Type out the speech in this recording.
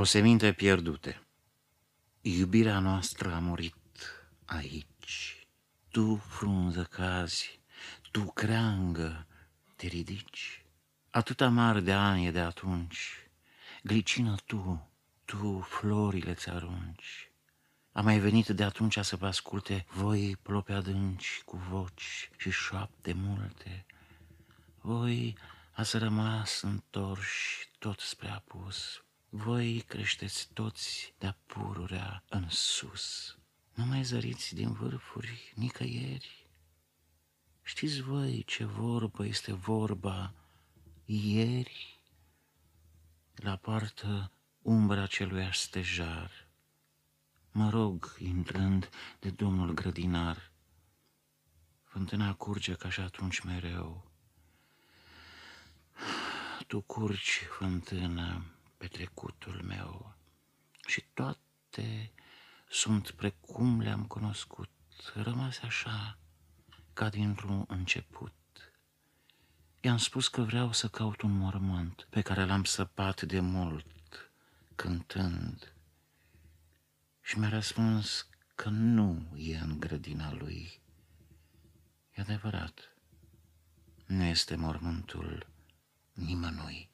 O seminte pierdute. Iubirea noastră a murit aici. Tu, frunză, cazi, tu, creangă, te ridici. Atâta mare de ani e de atunci. Glicină tu, tu florile ți arunci. A mai venit de atunci să vă asculte Voi plope adânci cu voci și șoapte multe. Voi ați rămas întorși tot spre apus voi creșteți toți de-a pururea în sus. Nu mai zăriți din vârfuri nicăieri. Știți voi ce vorbă este vorba ieri? La poartă umbra celui stejar. Mă rog, intrând de domnul grădinar, Fântâna curge ca și atunci mereu. Tu curgi, fântână, pe trecutul meu și toate sunt precum le-am cunoscut, rămase așa, ca dintr-un început. I-am spus că vreau să caut un mormânt pe care l-am săpat de mult, cântând. Și mi-a răspuns că nu e în grădina lui. E adevărat, nu este mormântul nimănui.